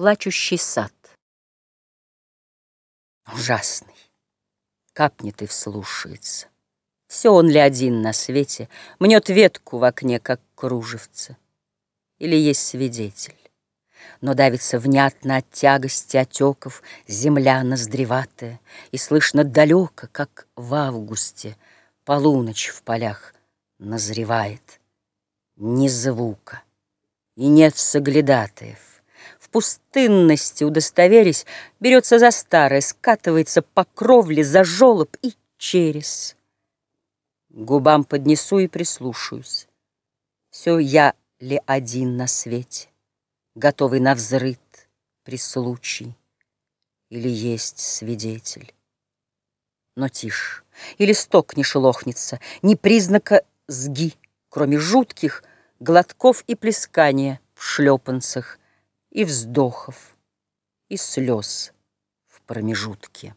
Плачущий сад. Ужасный, капнет и вслушается. Все он ли один на свете, Мнет ветку в окне, как кружевце? Или есть свидетель? Но давится внятно от тягости отеков Земля ноздреватая, И слышно далеко, как в августе Полуночь в полях назревает. Ни звука, и нет соглядатаев. Пустынности, удостоверясь, Берется за старое, скатывается по кровле За жолоб и через. Губам поднесу и прислушаюсь. Все я ли один на свете, Готовый на взрыт при случае, Или есть свидетель? Но тишь, и листок не шелохнется, Ни признака сги, кроме жутких Глотков и плескания в шлепанцах, И вздохов, и слез в промежутке.